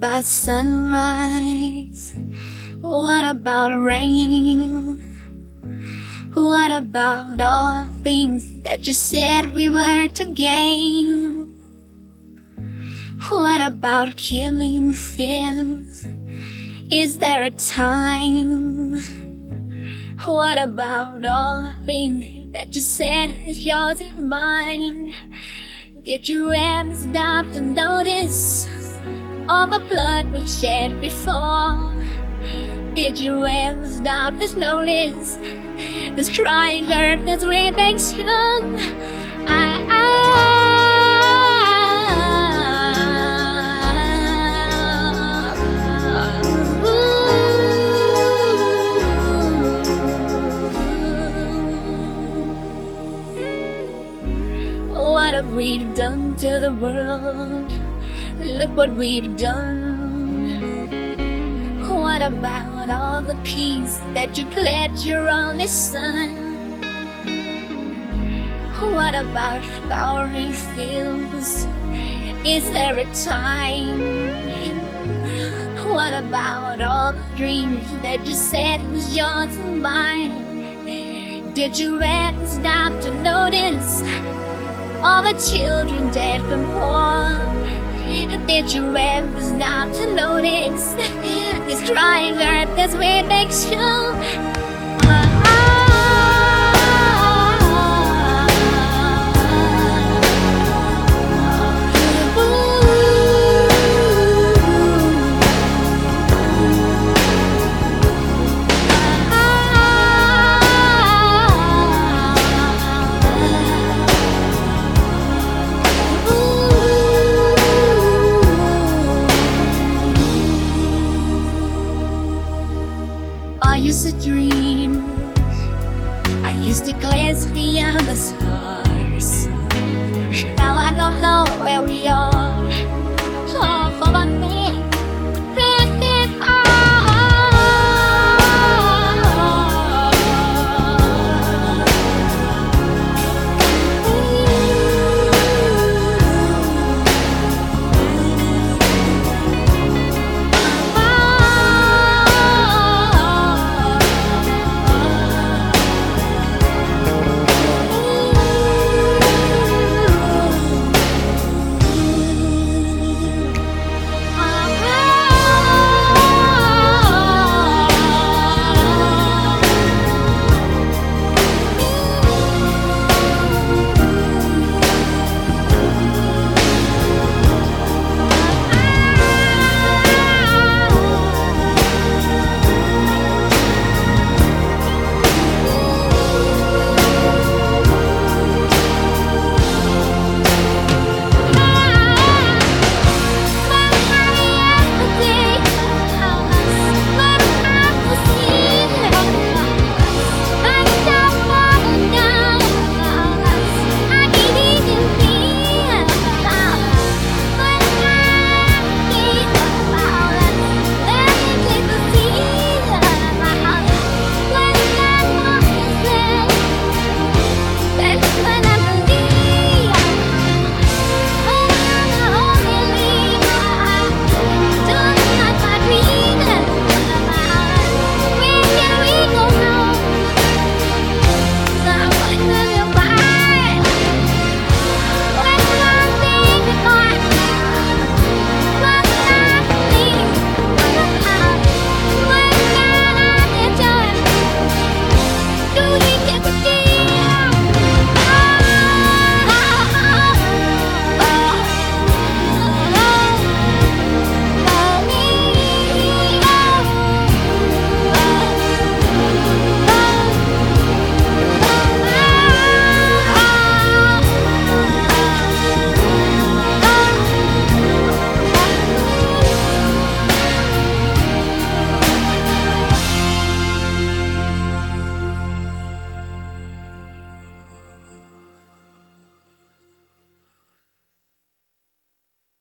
about sunrise? What about rain? What about all things that you said we were to gain? What about killing fears? Is there a time? What about all things that you said is yours and mine? Did you ever stop to notice all the blood we shed before? Did you ever stop to notice this crying earth that's reaction? I, I, what have we done to the world? Look what we've done. What about all the peace that you pledged your only son? What about flowering fields? Is there a time? What about all the dreams that you said was yours and mine? Did you ever stop to notice all the children dead from war? Did you ever stop to notice. This crying earth as we make sure I used to dream. I used to glance beyond the stars. Now I don't know where we are.